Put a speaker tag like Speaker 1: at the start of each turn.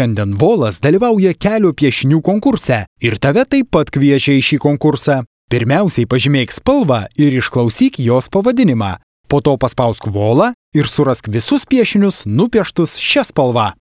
Speaker 1: Šiandien Volas dalyvauja kelio piešinių konkurse ir tave taip pat kviečia į šį konkursą. Pirmiausiai pažymėk spalvą ir išklausyk jos pavadinimą. Po to paspausk volą ir surask visus piešinius nupieštus šią spalvą.